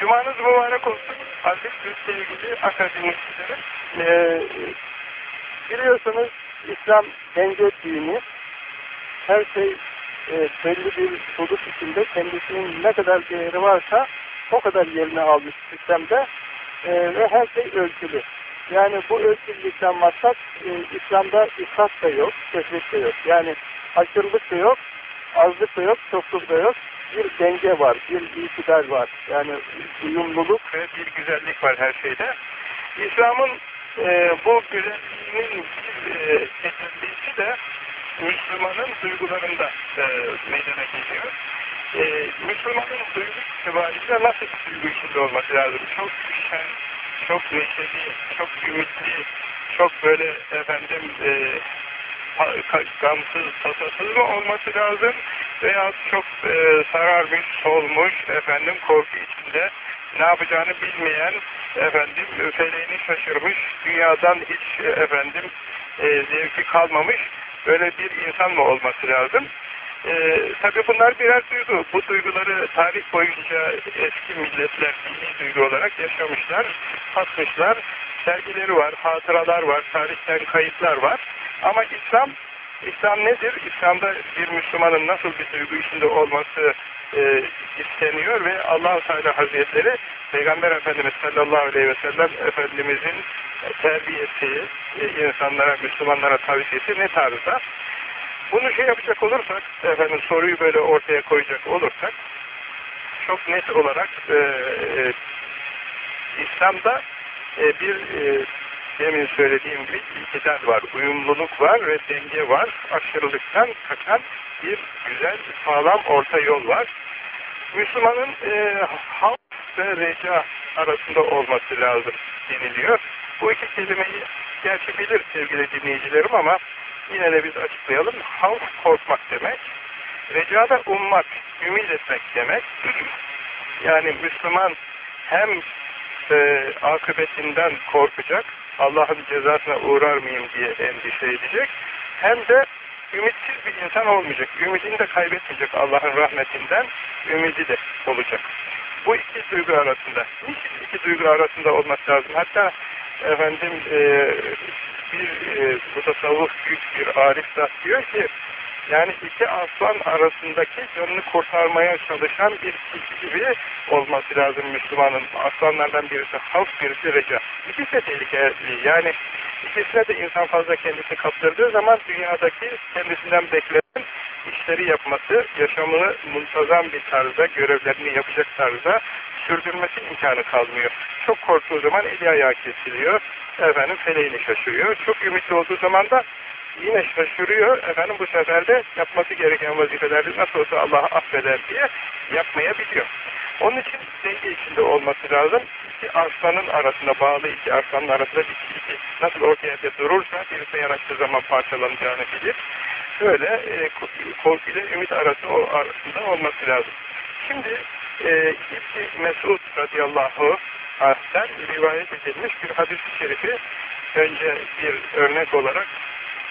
Cumanız mübarek olsun. Aziz ve sevgili akademisyenlerim. Ee, biliyorsunuz İslam denge dini. Her şey e, belli bir soluk içinde kendisinin ne kadar değeri varsa o kadar yerini almış sistemde e, ve her şey ölçülü. Yani bu ölçülükten maksat e, İslam'da ifrat da yok, kesret de yok. Yani aşırılık da yok, azlık da yok, çokluk da yok. Bir denge var, bir itidal var. Yani uyumluluk ve bir güzellik var her şeyde. İslam'ın e, bu güzelliğinin bir e, tecellisi de Müslümanın duygularında e, meydana geliyor. E, Müslümanın duygu itibariyle nasıl bir duygu içinde olması lazım? Çok şen, çok neşeli, çok ümitli, çok böyle efendim e, gamsız, tasasız mı olması lazım veya çok e, sararmış, solmuş, efendim korku içinde ne yapacağını bilmeyen, efendim feleğini şaşırmış, dünyadan hiç efendim e, zevki kalmamış böyle bir insan mı olması lazım? Ee, tabii bunlar birer duygu. Bu duyguları tarih boyunca eski milletler dini duygu olarak yaşamışlar, tatmışlar. Sergileri var, hatıralar var, tarihten kayıtlar var. Ama İslam, İslam nedir? İslam'da bir Müslümanın nasıl bir duygu içinde olması e, isteniyor ve allah Teala Hazretleri Peygamber Efendimiz sallallahu aleyhi ve sellem Efendimizin terbiyesi, e, insanlara, Müslümanlara tavsiyesi ne tarzda? Bunu şey yapacak olursak, efendim soruyu böyle ortaya koyacak olursak, çok net olarak e, e, İslam'da e, bir e, demin söylediğim gibi itidal var, uyumluluk var ve denge var. Aşırılıktan kaçan bir güzel, sağlam orta yol var. Müslümanın e, havf ve reca arasında olması lazım deniliyor. Bu iki kelimeyi gerçi bilir sevgili dinleyicilerim ama yine de biz açıklayalım. Havf korkmak demek. Reca da ummak, ümit etmek demek. yani Müslüman hem e, akıbetinden korkacak, Allah'ın cezasına uğrar mıyım diye endişe edecek, hem de ümitsiz bir insan olmayacak. Ümidini de kaybetmeyecek Allah'ın rahmetinden, ümidi de olacak. Bu iki duygu arasında, niçin iki duygu arasında olması lazım? Hatta efendim e, bir e, bu tasavvuf büyük bir arif zat diyor ki yani iki aslan arasındaki canını kurtarmaya çalışan bir kişi gibi olması lazım Müslümanın. Aslanlardan birisi halk, birisi reca. İkisi de tehlikeli. Yani ikisine de insan fazla kendisi kaptırdığı zaman dünyadaki kendisinden beklenen işleri yapması, yaşamını muntazam bir tarzda, görevlerini yapacak tarzda sürdürmesi imkanı kalmıyor. Çok korktuğu zaman eli ayağı kesiliyor, efendim feleğini şaşırıyor. Çok ümitli olduğu zaman da yine şaşırıyor. Efendim bu sefer de yapması gereken vazifelerde nasıl olsa Allah affeder diye yapmayabiliyor. Onun için denge içinde olması lazım. İki aslanın arasında, bağlı iki aslanın arasında bir çizgi nasıl ortaya durursa birisi yanaştığı zaman parçalanacağını bilir. Böyle e, korku ile ümit arası o arasında olması lazım. Şimdi e, İbni Mesud radıyallahu anh'ten rivayet edilmiş bir hadis-i şerifi önce bir örnek olarak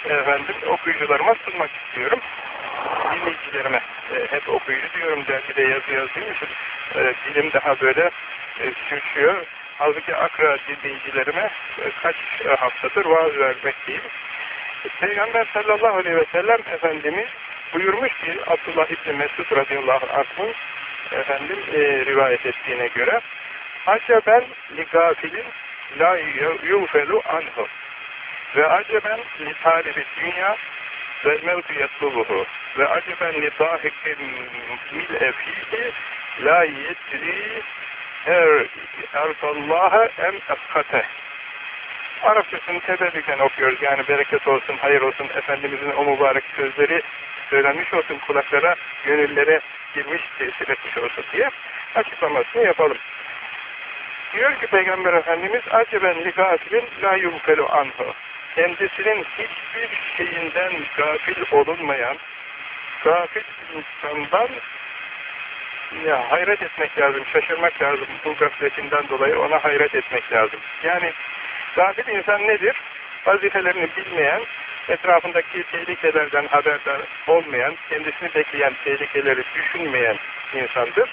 efendim okuyucularıma sunmak istiyorum. Dinleyicilerime e, hep okuyucu diyorum dergide yazı yazdığım için e, dilim daha böyle e, sürçüyor. Halbuki Akra dinleyicilerime e, kaç haftadır vaaz vermekteyim. Peygamber sallallahu aleyhi ve sellem Efendimiz buyurmuş ki Abdullah İbni Mesud radıyallahu anh'ın efendim e, rivayet ettiğine göre aceben li gafilin la yufelu anhu ve aceben li talibi dünya ve mevtu yatlubuhu ve aceben li dahikin mil'e fihi la yedri er erdallaha em eskate Arapçasını tebellüken okuyoruz. Yani bereket olsun, hayır olsun, Efendimizin o mübarek sözleri söylenmiş olsun kulaklara, gönüllere girmiş, tesir etmiş olsun diye açıklamasını yapalım. Diyor ki Peygamber Efendimiz aceben li gafilin la yumfelu anhu kendisinin hiçbir şeyinden gafil olunmayan gafil insandan ya, hayret etmek lazım, şaşırmak lazım. Bu gafletinden dolayı ona hayret etmek lazım. Yani gafil insan nedir? Vazifelerini bilmeyen, etrafındaki tehlikelerden haberdar olmayan, kendisini bekleyen tehlikeleri düşünmeyen insandır.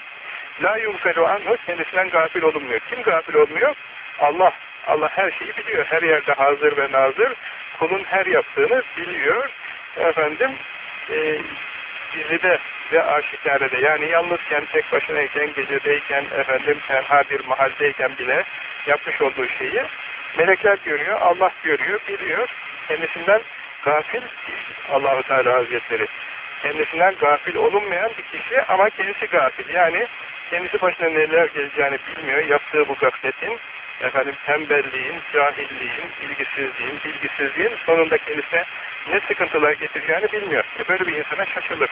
La yumfelu anhu kendisinden gafil olunmuyor. Kim gafil olmuyor? Allah. Allah her şeyi biliyor. Her yerde hazır ve nazır. Kulun her yaptığını biliyor. Efendim e, gizlide ve aşikarede yani yalnızken, tek başınayken, gecedeyken, efendim tenha bir mahaldeyken bile yapmış olduğu şeyi melekler görüyor, Allah görüyor, biliyor. Kendisinden gafil Allahu Teala Hazretleri. Kendisinden gafil olunmayan bir kişi ama kendisi gafil. Yani kendisi başına neler geleceğini bilmiyor. Yaptığı bu gafletin, efendim tembelliğin, cahilliğin, ilgisizliğin, bilgisizliğin sonunda kendisine ne sıkıntılar getireceğini bilmiyor. E böyle bir insana şaşılır.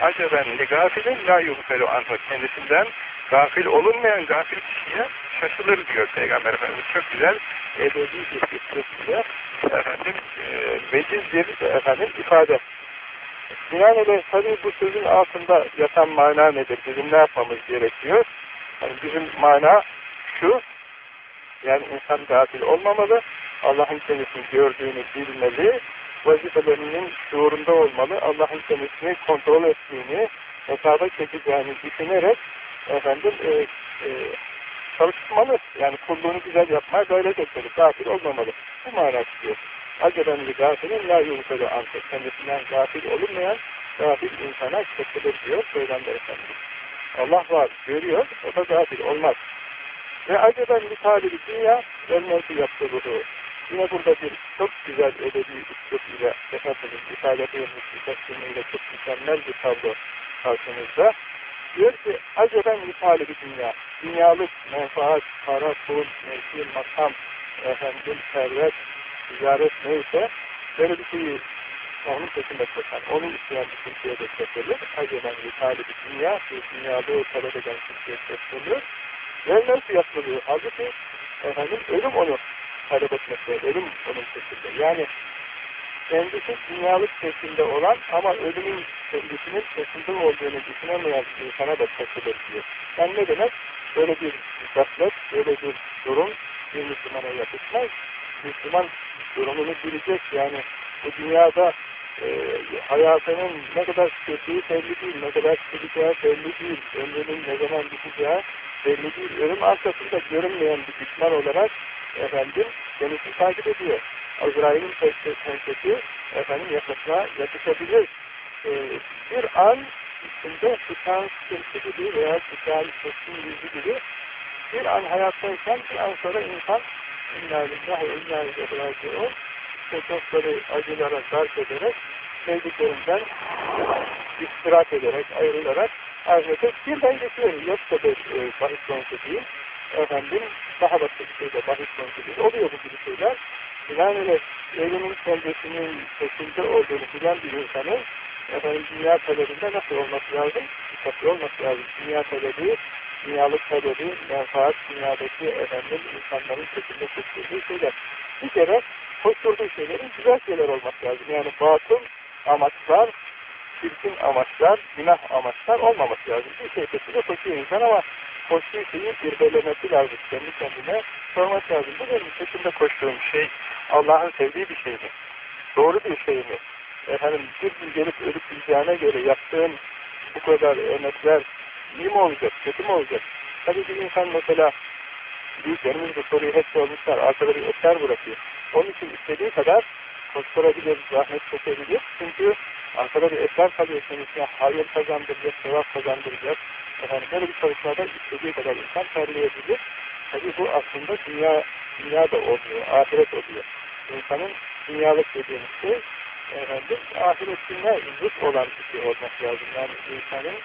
Aceben li gafilin la yugfelu anhu. Kendisinden gafil olunmayan gafil kişiye şaşılır diyor Peygamber Efendimiz. Çok güzel edebi bir fıkrasıyla efendim e, veciz bir efendim ifade. Binaenaleyh tabi bu sözün altında yatan mana nedir? Bizim ne yapmamız gerekiyor? Yani bizim mana şu, yani insan gafil olmamalı, Allah'ın kendisini gördüğünü bilmeli, vazifelerinin şuurunda olmalı, Allah'ın kendisini kontrol ettiğini, hesaba çekeceğini düşünerek efendim e, e, çalışmalı. Yani kulluğunu güzel yapmaya gayret etmeli. Gafil olmamalı. Bu mana çıkıyor. Aceben li gafilin la yulfelu anse. Kendisinden gafil olunmayan gafil insana çekilir diyor Peygamber Efendimiz. Allah var, görüyor, o da gafil olmaz. Ve acaba bir talibi dünya ölmesi yaptırdığı. Yine burada bir çok güzel edebi üslup ile Efendimiz edilmiş bir tesliminde çok mükemmel bir tablo karşımızda. Diyor ki acaba bir talibi dünya. Dünyalık menfaat, para, pul, mevki, makam, efendim, servet, ticaret neyse böyle bir şeyi onun peşinde koşan, onu isteyen bir kimseye de çekilir. Acaba bir talibi dünya, bir dünyalığı talep eden kimseye. Ve nasıl yapılıyor? Halbuki efendim, ölüm onu talep etmekte, ölüm onun peşinde. Yani kendisi dünyalık peşinde olan ama ölümün kendisinin peşinde olduğunu düşünemeyen insana da çekilir diyor. Yani ne demek? Böyle bir gaflet, böyle bir durum bir Müslümana yakışmaz. Müslüman durumunu bilecek yani bu dünyada e, hayatının ne kadar kötüyü belli değil, ne kadar süreceği belli değil, ömrünün ne zaman biteceği belli değil. Ölüm arkasında görünmeyen bir düşman olarak efendim kendisi takip ediyor. Azrail'in pençesi efendim yakasına yakışabilir. Ee, bir an içinde sıkan sıkıntı gibi veya sıkan sıkıntı yüzü gibi bir an hayattayken bir an sonra insan İnna lillahi inna ileyhi raciun işte çokları acılara darp ederek sevdiklerinden istirahat ederek, ayrılarak ahirete birden geçiyor. Yoksa da e, bahis konusu değil. Efendim daha başka bir şeyde bahis konusu değil. Oluyor bu gibi şeyler. Binaenaleyh evinin kendisinin peşinde olduğunu bilen bir insanın efendim dünya talebinde nasıl olması lazım? Dikkatli olması lazım. Dünya talebi, dünyalık talebi, menfaat, dünyadaki efendim insanların peşinde koşturduğu şeyler. Bir kere koşturduğu şeylerin güzel şeyler olması lazım. Yani batıl amaçlar, çirkin amaçlar, günah amaçlar olmaması lazım. Bir şey peşinde koşuyor insan ama koştuğu şeyi irdelemesi lazım. Kendi kendine sorması lazım. Bu benim peşinde koştuğum şey Allah'ın sevdiği bir şey mi? Doğru bir şey mi? Efendim bir gün gelip ölüp gideceğine göre yaptığın bu kadar emekler iyi mi olacak, kötü mü olacak? Tabii bir insan mesela büyüklerimiz bu soruyu hep sormuşlar. Arkada bir eser bırakıyor. Onun için istediği kadar koşturabilir, zahmet çekebilir. Çünkü arkada bir eser kalıyor kendisine hayır kazandıracak, sevap kazandıracak. Efendim böyle bir çalışmada istediği kadar insan terleyebilir. Tabii bu aslında dünya, dünya da oluyor, ahiret oluyor. İnsanın dünyalık dediğimiz şey efendim, ahiretine zıt olan bir şey olması lazım. Yani insanın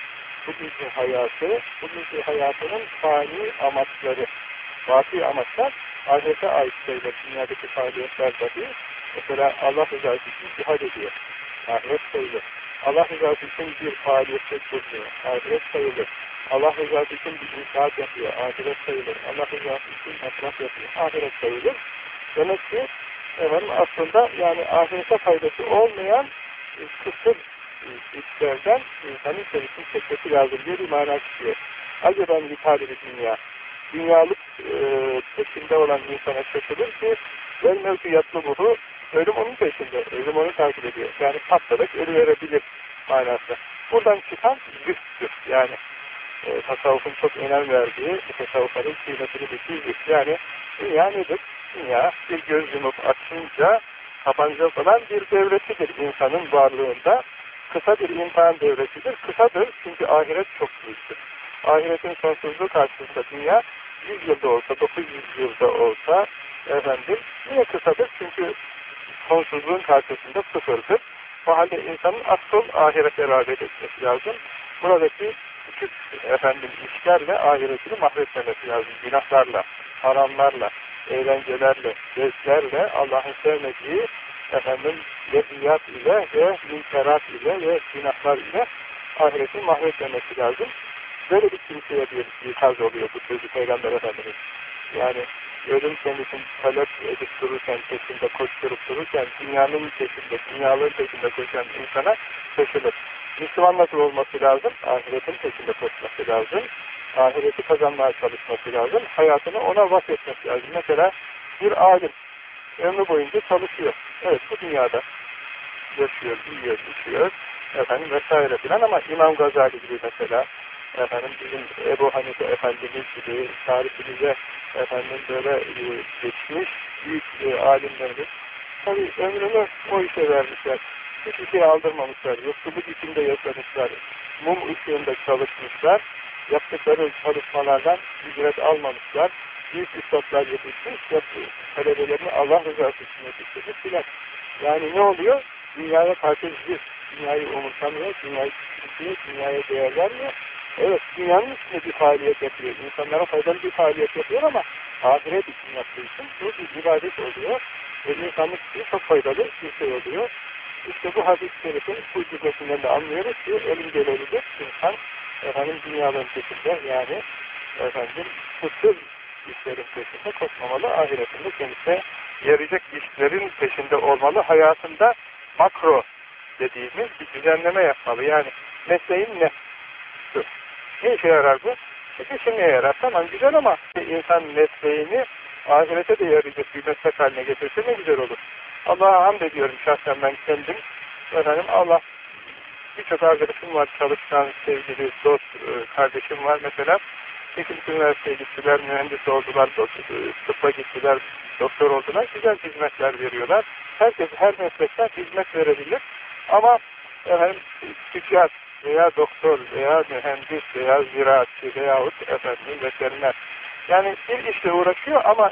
bugünkü hayatı, bugünkü hayatının fani amaçları, vaki amaçlar ahirete ait şeyler, dünyadaki faaliyetler dahi. Mesela Allah rızası için cihad ediyor. Ahiret sayılır. Allah rızası için bir faaliyette bulunuyor. Ahiret sayılır. Allah rızası için bir inşaat yapıyor. Ahiret sayılır. Allah rızası için masraf yapıyor. Ahiret sayılır. Demek ki efendim, aslında yani ahirete faydası olmayan e, kısır e, işlerden insanın içerisini çekmesi lazım diye bir mana çıkıyor. Acaba bir tarihi dünya, dünyalık e, peşinde olan insana şaşırır ki vel mevki yatlı buhu, ölüm onun peşinde, ölüm onu takip ediyor. Yani patladık, ölü verebilir manası. Buradan çıkan güçtür. Yani e, tasavvufun çok önem verdiği, tasavvufların kıymetini bildiği Yani dünya nedir? Dünya bir göz yumup açınca kapanacak olan bir devresidir insanın varlığında. Kısa bir imtihan devresidir. Kısadır çünkü ahiret çok büyüktür. Ahiretin sonsuzluğu karşısında dünya 100 yılda olsa, 900 yılda olsa efendim yine kısadır çünkü sonsuzluğun karşısında sıfırdır. O halde insanın asıl ahirete rağbet etmesi lazım. Buradaki küçük efendim işlerle ahiretini mahvetmemesi lazım. Günahlarla, haramlarla, eğlencelerle, zevklerle Allah'ın sevmediği efendim leziyat ile ve münkerat ile ve günahlar ile ahiretini mahvetmemesi lazım. Böyle bir kimseye bir ikaz oluyor bu sözü Peygamber Efendimiz. Yani ölüm kendisini talep edip dururken, peşinde koşturup dururken, dünyanın peşinde, dünyaların peşinde koşan insana şaşılır. Müslüman nasıl olması lazım? Ahiretin peşinde koşması lazım. Ahireti kazanmaya çalışması lazım. Hayatını ona vakfetmesi lazım. Mesela bir alim ömrü boyunca çalışıyor. Evet bu dünyada yaşıyor, yiyor, içiyor efendim vesaire filan ama İmam Gazali gibi mesela efendim bizim Ebu Hanife Efendimiz gibi tarihimize efendim böyle e, geçmiş büyük e, alimlerimiz tabi ömrünü o işe vermişler. Hiçbir şey aldırmamışlar. Yoksulluk içinde yaşamışlar. Mum ışığında çalışmışlar. Yaptıkları çalışmalardan ücret almamışlar. Büyük üstadlar yetişmiş. Talebelerini Allah rızası için yetiştirmiş filan. Yani ne oluyor? Dünyaya karşı dünyayı umursamıyor, dünyayı küçültüyor, dünyaya değer vermiyor. Evet, dünyanın içinde bir faaliyet yapıyor. İnsanlara faydalı bir faaliyet yapıyor ama ahiret için yaptığı için bu bir ibadet oluyor. Ve insanlık için çok faydalı bir şey oluyor. İşte bu hadis-i şerifin bu cümlesinden de anlıyoruz ki ölüm gelebilir. İnsan efendim dünyaların peşinde yani efendim kısır işlerin peşinde koşmamalı. Ahiretinde kendisine yarayacak işlerin peşinde olmalı. Hayatında makro dediğimiz bir düzenleme yapmalı. Yani mesleğin ne? Ne işe yarar bu? İşte neye yarar? Tamam güzel ama insan mesleğini ahirete de yarayacak bir meslek haline getirse ne güzel olur. Allah'a hamd ediyorum şahsen ben kendim. Efendim Allah birçok arkadaşım var, çalışkan, sevgili, dost, e, kardeşim var mesela. Teknik üniversiteye gittiler, mühendis oldular, tıbba gittiler, doktor oldular. Güzel hizmetler veriyorlar. Herkes her meslekten hizmet verebilir. Ama efendim, psikiyat veya doktor veya mühendis veya ziraatçı veyahut efendim veteriner. Yani bir işle uğraşıyor ama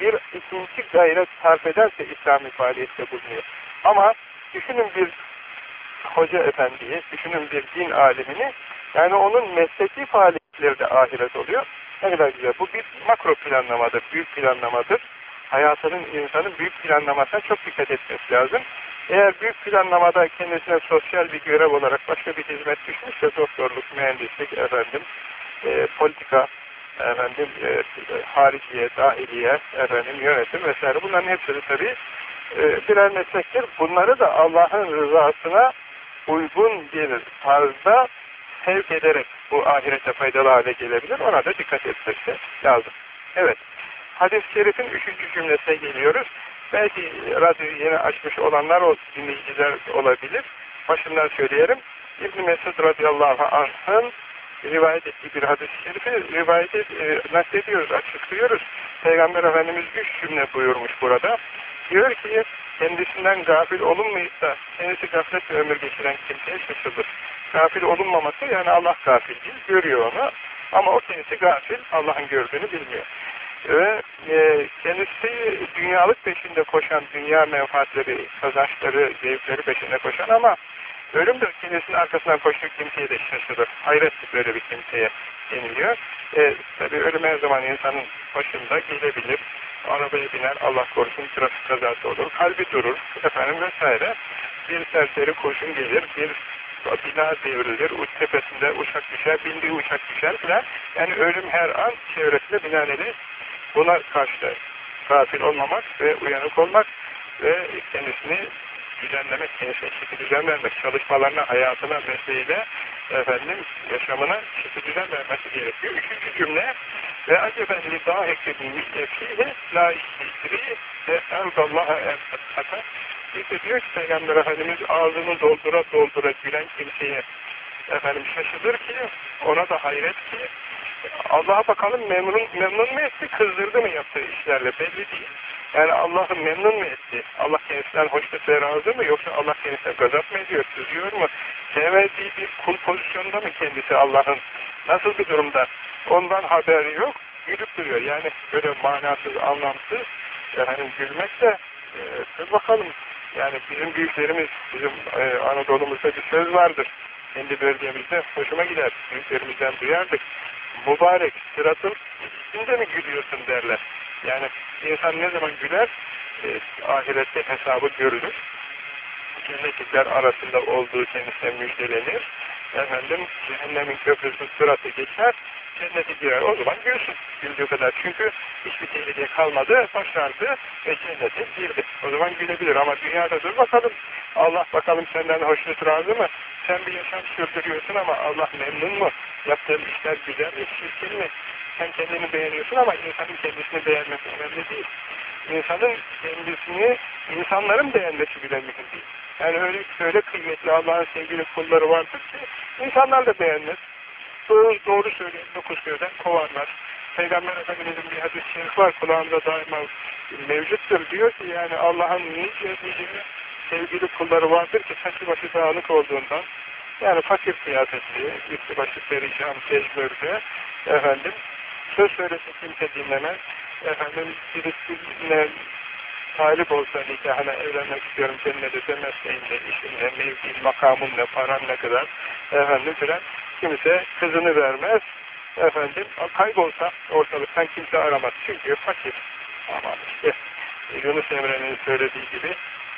bir ikinci gayret sarf ederse İslami faaliyette bulunuyor. Ama düşünün bir hoca efendiyi, düşünün bir din alimini, yani onun mesleki faaliyetleri de ahiret oluyor. Ne kadar güzel. Bu bir makro planlamadır, büyük planlamadır. Hayatının insanın büyük planlamasına çok dikkat etmesi lazım. Eğer büyük planlamada kendisine sosyal bir görev olarak başka bir hizmet düşmüşse doktorluk, mühendislik, efendim, e, politika, efendim, e, hariciye, dahiliye, efendim, yönetim vesaire bunların hepsi tabii e, birer meslektir. Bunları da Allah'ın rızasına uygun bir tarzda sevk ederek bu ahirete faydalı hale gelebilir. Ona da dikkat etmesi lazım. Evet. Hadis-i şerifin üçüncü cümlesine geliyoruz. Belki radyoyu yeni açmış olanlar o dinleyiciler olabilir. Başından söyleyelim. İbn-i Mesud radıyallahu anh'ın rivayet ettiği bir hadis-i şerifi rivayet et, e, naklediyoruz, açıklıyoruz. Peygamber Efendimiz üç cümle buyurmuş burada. Diyor ki kendisinden gafil olunmayıp da kendisi gafletle ömür geçiren kimseye şaşırır. Gafil olunmaması yani Allah gafil değil, görüyor onu. Ama o kendisi gafil, Allah'ın gördüğünü bilmiyor. Ve e, kendisi dünyalık peşinde koşan, dünya menfaatleri, kazançları, zevkleri peşinde koşan ama ölüm de kendisinin arkasından koştuğu kimseye de şaşırır. Hayret böyle bir kimseye deniliyor. E, tabi ölüm her zaman insanın başında gelebilir. Arabaya biner, Allah korusun trafik kazası olur, kalbi durur, efendim vesaire. Bir serseri kurşun gelir, bir bina devrilir, uç tepesinde uçak düşer, bindiği uçak düşer filan. Yani ölüm her an çevresinde binaenaleyh Buna karşı gafil olmamak ve uyanık olmak ve kendisini düzenlemek, kendisine çeki düzen vermek, çalışmalarına, hayatına, mesleğiyle, efendim, yaşamına çeki düzen vermesi gerekiyor. Üçüncü cümle ve acaba li dâheke bî la işitri ve erdallaha enfetata bir de diyor ki Peygamber Efendimiz ağzını doldura doldura gülen kimseye efendim şaşırır ki, ona da hayret ki, Allah'a bakalım memnun, memnun mu etti, kızdırdı mı yaptığı işlerle belli değil. Yani Allah'ı memnun mu etti? Allah kendisinden hoşnut ve razı mı? Yoksa Allah kendisine gazap mı ediyor, kızıyor mu? Sevmediği bir kul pozisyonda mı kendisi Allah'ın? Nasıl bir durumda? Ondan haberi yok, gülüp duruyor. Yani böyle manasız, anlamsız, efendim gülmek de e, bakalım. Yani bizim büyüklerimiz, bizim e, Anadolu'muzda bir söz vardır. Kendi bölgemizde hoşuma gider. Büyüklerimizden duyardık. Mübarek sıratın üstünde mi gülüyorsun derler. Yani insan ne zaman güler? E, ahirette hesabı görülür. Cennetlikler arasında olduğu kendisine müjdelenir. Efendim cehennemin köprüsü sıratı geçer cennete girer. O zaman gülsün güldüğü kadar. Çünkü hiçbir tehlike kalmadı, başardı ve cennete girdi. O zaman gülebilir ama dünyada dur bakalım. Allah bakalım senden hoşnut razı mı? Sen bir yaşam sürdürüyorsun ama Allah memnun mu? Yaptığın işler güzel mi, çirkin mi? Sen kendini beğeniyorsun ama insanın kendisini beğenmesi önemli değil. İnsanın kendisini, insanların beğenmesi bile mühim değil. Yani öyle, öyle kıymetli Allah'ın sevgili kulları vardır ki insanlar da beğenmez doğru, doğru söyleyen dokuz köyden kovarlar. Peygamber Efendimiz'in bir hadis-i şerif var kulağımda daima mevcuttur. Diyor ki yani Allah'ın nice nice sevgili kulları vardır ki saçı başı dağınık olduğundan yani fakir kıyafetli, üstü başı perişan, tecmürde efendim söz söylese kimse dinlemez. Efendim birisine talip olsa nikahına evlenmek istiyorum seninle de mesleğinle, işinle, mevkiin, makamınla, paran ne kadar efendim filan kimse kızını vermez. Efendim kaybolsa ortalıktan kimse aramaz. Çünkü fakir. Ama işte Yunus Emre'nin söylediği gibi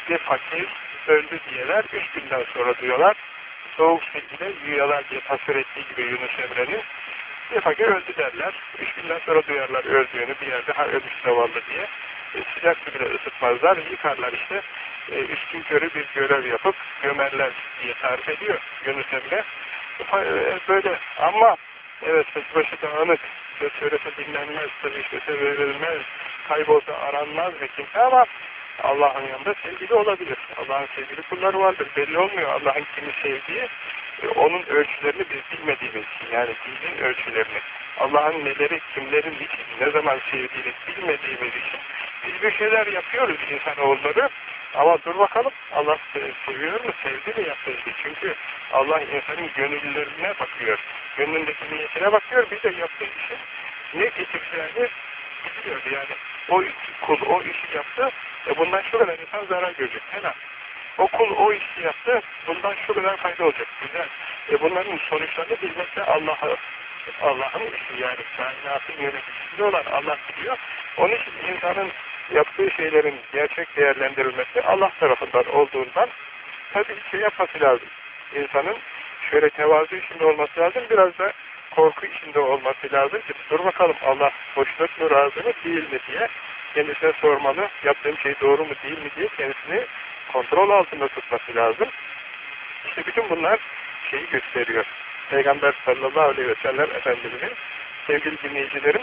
bir fakir öldü diyeler. Üç günden sonra duyuyorlar. Soğuk şekilde yiyorlar diye tasvir ettiği gibi Yunus Emre'nin bir fakir öldü derler. Üç günden sonra duyarlar öldüğünü bir yerde ha ölmüş zavallı diye. E, sıcak su bile ısıtmazlar. Yıkarlar işte. E, üstün körü bir görev yapıp gömerler diye tarif ediyor Yunus Emre. E, böyle ama evet saçı başı dağınık söz söylese dinlenmez tabi işte verilmez kaybolsa aranmaz ve kimse ama Allah'ın yanında sevgili olabilir. Allah'ın sevgili kulları vardır. Belli olmuyor Allah'ın kimi sevdiği. E, onun ölçülerini biz bilmediğimiz için yani dinin ölçülerini Allah'ın neleri, kimlerin için, ne zaman sevdiğini bilmediğimiz için biz bir şeyler yapıyoruz insanoğulları ama dur bakalım Allah seviyor mu, sevdi mi yaptığı? Çünkü Allah insanın gönüllerine bakıyor. Gönlündeki niyetine bakıyor. Bir de yaptığı işi ne getireceğini biliyor. Yani o kul o işi yaptı. E bundan şu kadar insan zarar görecek. Hemen. O kul o işi yaptı. Bundan şu kadar fayda olacak. Güzel. E bunların sonuçlarını bilmek Allah'a Allah'ın işi yani kainatın yöneticisinde olan Allah biliyor. Onun için insanın yaptığı şeylerin gerçek değerlendirilmesi Allah tarafından olduğundan tabii şey yapması lazım. İnsanın şöyle tevazu içinde olması lazım, biraz da korku içinde olması lazım ki dur bakalım Allah hoşnut mu, razı mı, değil mi diye kendisine sormalı, yaptığım şey doğru mu, değil mi diye kendisini kontrol altında tutması lazım. İşte bütün bunlar şeyi gösteriyor. Peygamber sallallahu aleyhi ve sellem Efendimiz'in sevgili dinleyicilerim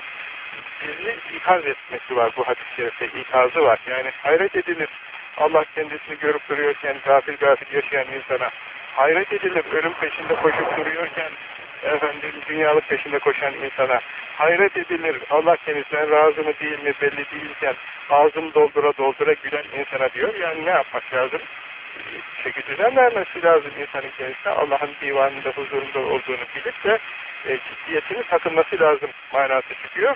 bizi ikaz etmesi var bu hadis-i şerifte. ikazı var. Yani hayret edilir. Allah kendisini görüp duruyorken gafil gafil yaşayan insana hayret edilir. Ölüm peşinde koşup duruyorken efendim dünyalık peşinde koşan insana hayret edilir. Allah kendisinden razı mı değil mi belli değilken ağzını doldura doldura gülen insana diyor. Yani ne yapmak lazım? Çeki düzen vermesi lazım insanın kendisine. Allah'ın divanında huzurunda olduğunu bilip de e, ciddiyetini takılması lazım manası çıkıyor.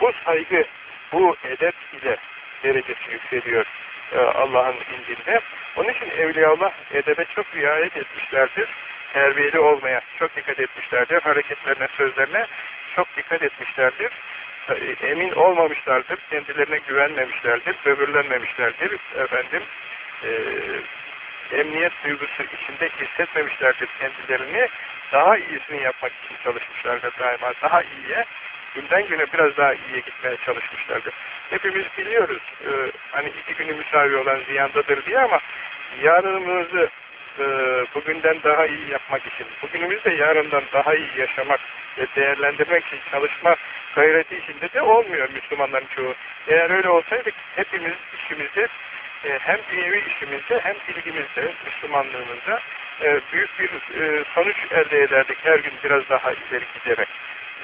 Bu saygı, bu edep ile derecesi yükseliyor e, Allah'ın indinde. Onun için Evliyaullah edebe çok riayet etmişlerdir. Terbiyeli olmaya çok dikkat etmişlerdir. Hareketlerine, sözlerine çok dikkat etmişlerdir. E, emin olmamışlardır. Kendilerine güvenmemişlerdir. Böbürlenmemişlerdir. Efendim, e, emniyet duygusu içinde hissetmemişlerdir kendilerini. Daha iyisini yapmak için çalışmışlardır daima. Daha iyiye günden güne biraz daha iyiye gitmeye çalışmışlardır. Hepimiz biliyoruz e, hani iki günü müsavi olan ziyandadır diye ama yarınımızı e, bugünden daha iyi yapmak için, bugünümüzde yarından daha iyi yaşamak ve değerlendirmek için çalışma gayreti içinde de olmuyor Müslümanların çoğu. Eğer öyle olsaydı hepimiz işimizde e, hem dünyevi işimizde hem bilgimizde, Müslümanlığımızda e, büyük bir e, sonuç elde ederdik her gün biraz daha ileri giderek.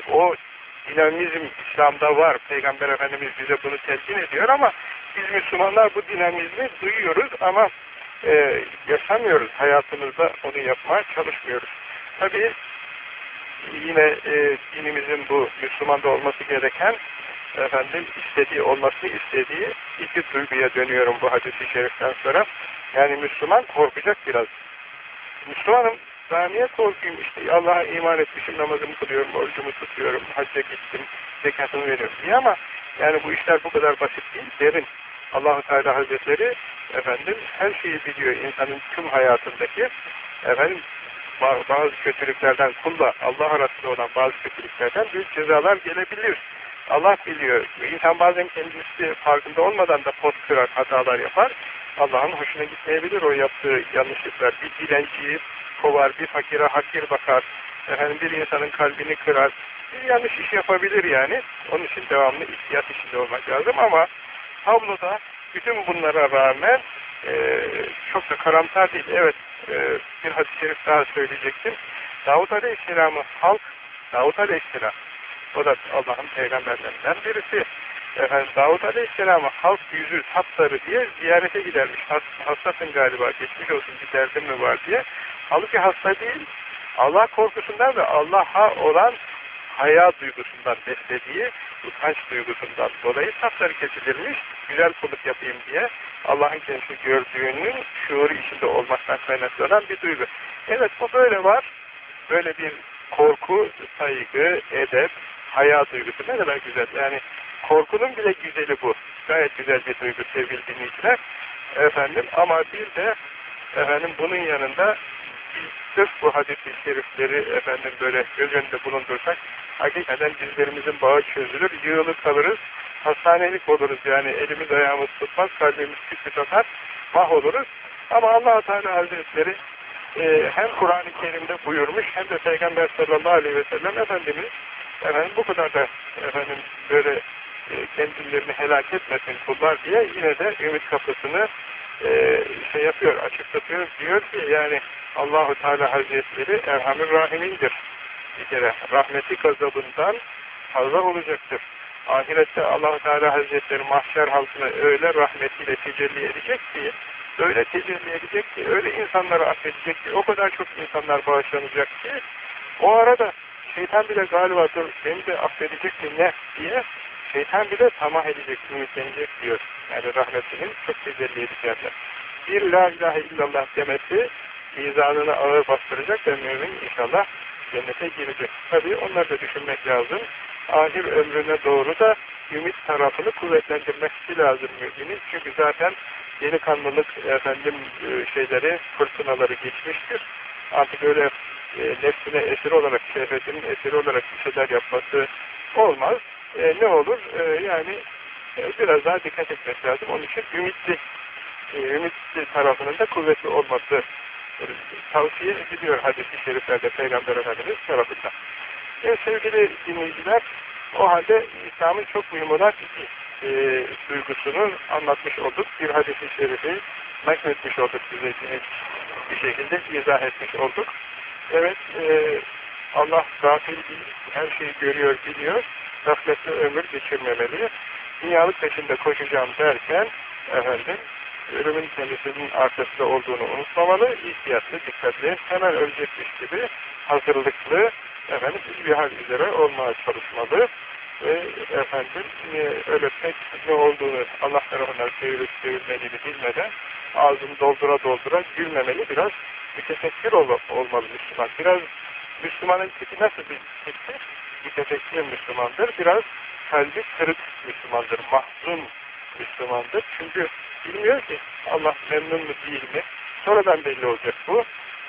O dinamizm İslam'da var. Peygamber Efendimiz bize bunu telkin ediyor ama biz Müslümanlar bu dinamizmi duyuyoruz ama e, yaşamıyoruz. Hayatımızda onu yapmaya çalışmıyoruz. Tabii yine e, dinimizin bu Müslümanda olması gereken efendim istediği olmasını istediği iki duyguya dönüyorum bu hadisi şeriften sonra. Yani Müslüman korkacak biraz. Müslümanım daha niye korkayım işte Allah'a iman etmişim, namazımı kılıyorum, orucumu tutuyorum, hacca gittim, zekatımı veriyorum diye ama yani bu işler bu kadar basit değil, derin. Allahu Teala Hazretleri efendim her şeyi biliyor insanın tüm hayatındaki efendim bazı kötülüklerden kulla Allah arasında olan bazı kötülüklerden büyük cezalar gelebilir. Allah biliyor. İnsan bazen kendisi farkında olmadan da pot kırar, hatalar yapar. Allah'ın hoşuna gitmeyebilir o yaptığı yanlışlıklar. Bir dilenciyi kovar, bir fakire hakir bakar. Efendim bir insanın kalbini kırar. Bir yanlış iş yapabilir yani. Onun için devamlı ihtiyat içinde olmak lazım ama tabloda bütün bunlara rağmen e, çok da karamsar değil. Evet e, bir hadis-i şerif daha söyleyecektim. Davut Aleyhisselam'ı halk, Davut Aleyhisselam o da Allah'ın peygamberlerinden birisi. Efendim, Davut Aleyhisselam'ı halk yüzü sapsarı diye ziyarete gidermiş. Has, hastasın galiba, geçmiş olsun bir derdin mi var diye. Halbuki hasta değil. Allah korkusundan ve Allah'a olan haya duygusundan beslediği utanç duygusundan dolayı sapsarı kesilirmiş. Güzel kulluk yapayım diye Allah'ın kendisini gördüğünün şuuru içinde olmaktan kaynaklanan bir duygu. Evet bu böyle var. Böyle bir korku, saygı, edep, haya duygusu ne kadar güzel. Yani korkunun bile güzeli bu. Gayet güzel bir duygu sevgili dinleyiciler. Efendim ama bir de efendim bunun yanında sırf bu hadis-i şerifleri efendim böyle göz önünde bulundursak hakikaten dizlerimizin bağı çözülür, yığılır kalırız, hastanelik oluruz yani elimiz ayağımız tutmaz, kalbimiz küçük atar, mahvoluruz. Ama allah Teala Hazretleri e, hem Kur'an-ı Kerim'de buyurmuş hem de Peygamber sallallahu aleyhi ve sellem Efendimiz efendim bu kadar da efendim böyle e, kendilerini helak etmesin kullar diye yine de ümit kapısını e, şey yapıyor, açıklatıyor. Diyor ki yani Allahu Teala Hazretleri Erhamir Rahimindir. Bir kere rahmeti gazabından fazla olacaktır. Ahirette allah Teala Hazretleri mahşer halkına öyle rahmetiyle tecelli edecek ki öyle tecelli edecek ki, öyle insanları affedecek ki, o kadar çok insanlar bağışlanacak ki, o arada şeytan bile galiba dur beni de affedecek ki ne diye şeytan bile tamah edecek, ümitlenecek diyor. Yani rahmetinin çok tecelli edeceğinden. Bir la ilahe illallah demesi mizanını ağır bastıracak ve mümin inşallah cennete girecek. Tabii onları da düşünmek lazım. Ahir ömrüne doğru da ümit tarafını kuvvetlendirmesi lazım müminin. Çünkü zaten delikanlılık efendim e, şeyleri, fırtınaları geçmiştir. Artık öyle e, nefsine esir olarak, şehvetinin esiri olarak bir şeyler yapması olmaz. E, ne olur? E, yani e, biraz daha dikkat etmek lazım. Onun için ümitli, e, ümitli tarafının da kuvvetli olması tavsiye ediliyor hadis-i şeriflerde Peygamber Efendimiz tarafından. E, sevgili dinleyiciler, o halde İslam'ın çok mühimmat e, duygusunu anlatmış olduk. Bir hadis-i şerifi nakletmiş olduk size bir şekilde izah etmiş olduk. Evet, e, Allah gafil her şeyi görüyor, biliyor. Gafletli ömür geçirmemeli. Dünyalık peşinde koşacağım derken, efendim, ölümün kendisinin arkasında olduğunu unutmamalı, ihtiyatlı, dikkatli, hemen ölecekmiş gibi hazırlıklı, efendim, bir hal üzere olmaya çalışmalı ve efendim öyle ne olduğunu Allah tarafından sevilip sevilmediğini bilmeden ağzını doldura doldura gülmemeli biraz mütefekkir ol, olmalı Müslüman. Biraz Müslümanın tipi nasıl bir tipti? Mütefekkir Müslümandır. Biraz kalbi kırık Müslümandır. Mahzun Müslümandır. Çünkü bilmiyor ki Allah memnun mu değil mi? Sonradan belli olacak bu.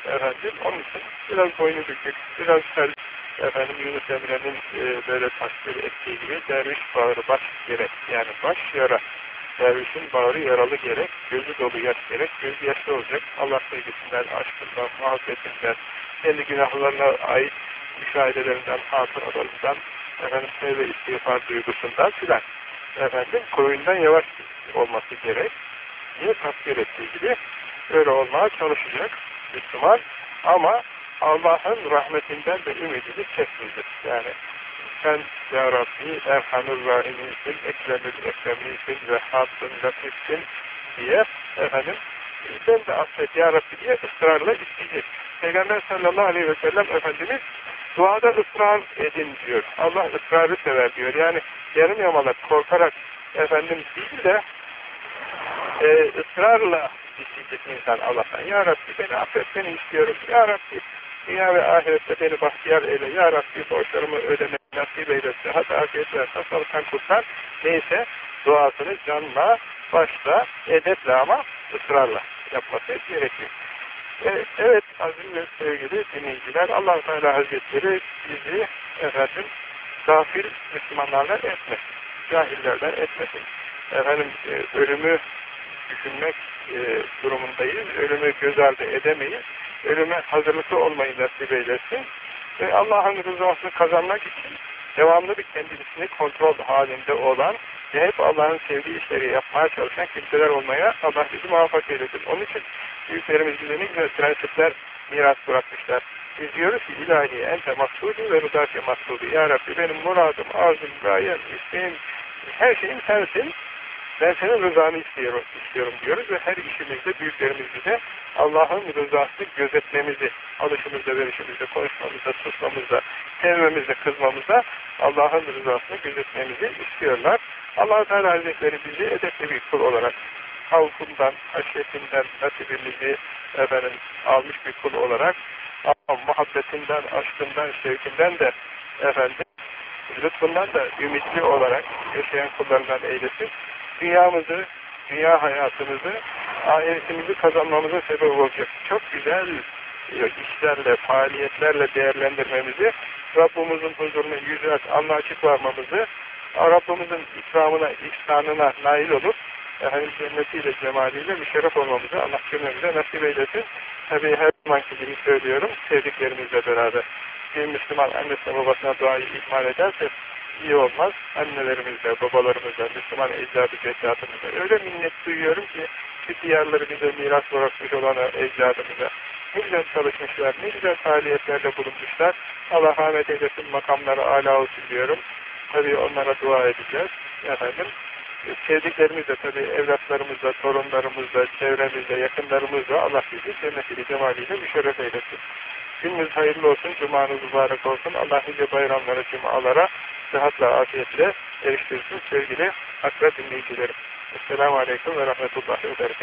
Efendim, onun için biraz boynu bükük, biraz kalp efendim Yunus Emre'nin e, böyle tasvir ettiği gibi derviş bağrı baş gerek. Yani baş yara. Dervişin bağrı yaralı gerek, gözü dolu yaş gerek, gözü yaşlı olacak. Allah sevgisinden, aşkından, muhabbetinden, kendi günahlarına ait müşahedelerinden, hatıralarından, efendim sevve istiğfar duygusundan filan. Efendim koyundan yavaş olması gerek diye tasvir ettiği gibi öyle olmaya çalışacak. Müslüman ama Allah'ın rahmetinden de ümidini kesmeyecek. Yani sen Ya Rabbi Erhamur Rahim'insin, Ekremül Ekrem'insin, Vehhab'sın, Latif'sin diye efendim ben de affet Ya Rabbi diye ısrarla isteyecek. Peygamber sallallahu aleyhi ve sellem Efendimiz duada ısrar edin diyor. Allah ısrarı sever diyor. Yani yarım yamalak korkarak efendim değil de e, ısrarla isteyecek insan Allah'tan. Ya Rabbi beni affet beni istiyorum. Ya Rabbi dünya ve ahirette beni bahtiyar eyle. Ya Rabbi borçlarımı ödeme nasip eyle. Sıhhat afiyet ver. Hastalıktan kurtar. Neyse duasını canla, başla, edeple ama ısrarla yapması gerekiyor. E, evet aziz ve sevgili dinleyiciler allah Teala Hazretleri bizi efendim gafil Müslümanlarla etmesin. Cahillerden etmesin. Efendim e, ölümü düşünmek e, durumundayız. Ölümü göz ardı edemeyiz. Ölüme hazırlıklı olmayı nasip eylesin. Ve Allah'ın rızasını kazanmak için devamlı bir kendisini kontrol halinde olan ve hep Allah'ın sevdiği işleri yapmaya çalışan kimseler olmaya Allah bizi muvaffak eylesin. Onun için büyüklerimiz bize ne prensipler miras bırakmışlar. Biz diyoruz ki ilahi ente maksudi ve rıdake maksudi. Ya Rabbi benim muradım, arzum, gayem, isteğim, her şeyim sensin. Ben senin rızanı istiyorum, istiyorum diyoruz ve her işimizde büyüklerimiz bize Allah'ın rızasını gözetmemizi, alışımızda, verişimizde, konuşmamızda, susmamızda, sevmemizde, kızmamızda Allah'ın rızasını gözetmemizi istiyorlar. Allah Teala Hazretleri bizi edepli bir kul olarak havfundan, haşyetinden nasibimizi efendim, almış bir kul olarak ama muhabbetinden, aşkından, sevkinden de efendim lütfundan da ümitli olarak yaşayan kullarından eylesin. Dünyamızı, dünya hayatımızı, ahiretimizi kazanmamıza sebep olacak. Çok güzel işlerle, faaliyetlerle değerlendirmemizi, Rabbimizin huzuruna yüzü anla açık varmamızı, Rabbimizin ikramına, ihsanına nail olup, efendim cennetiyle, cemaliyle müşerref olmamızı Allah cümlemize nasip eylesin. Tabii her zamanki gibi söylüyorum, sevdiklerimizle beraber. Bir Müslüman annesine babasına duayı ihmal ederse iyi olmaz. Annelerimizle, babalarımızla, Müslüman ecdadı ceddadımızla öyle minnet duyuyorum ki şu diyarları bize miras bırakmış olan ecdadımıza ne güzel çalışmışlar, ne güzel faaliyetlerde bulunmuşlar. Allah rahmet eylesin, makamları âlâ olsun diyorum. Tabii onlara dua edeceğiz. Efendim, sevdiklerimizle tabii evlatlarımızla, torunlarımızla, çevremizle, yakınlarımızla Allah bizi cennetiyle, cemaliyle müşerref eylesin. Gününüz hayırlı olsun, cumanız mübarek olsun. Allah nice bayramlara, cumalara sıhhatla, afiyetle eriştirsin sevgili akra dinleyicilerim. Esselamu Aleyküm ve Rahmetullahi ve Berekatuhu.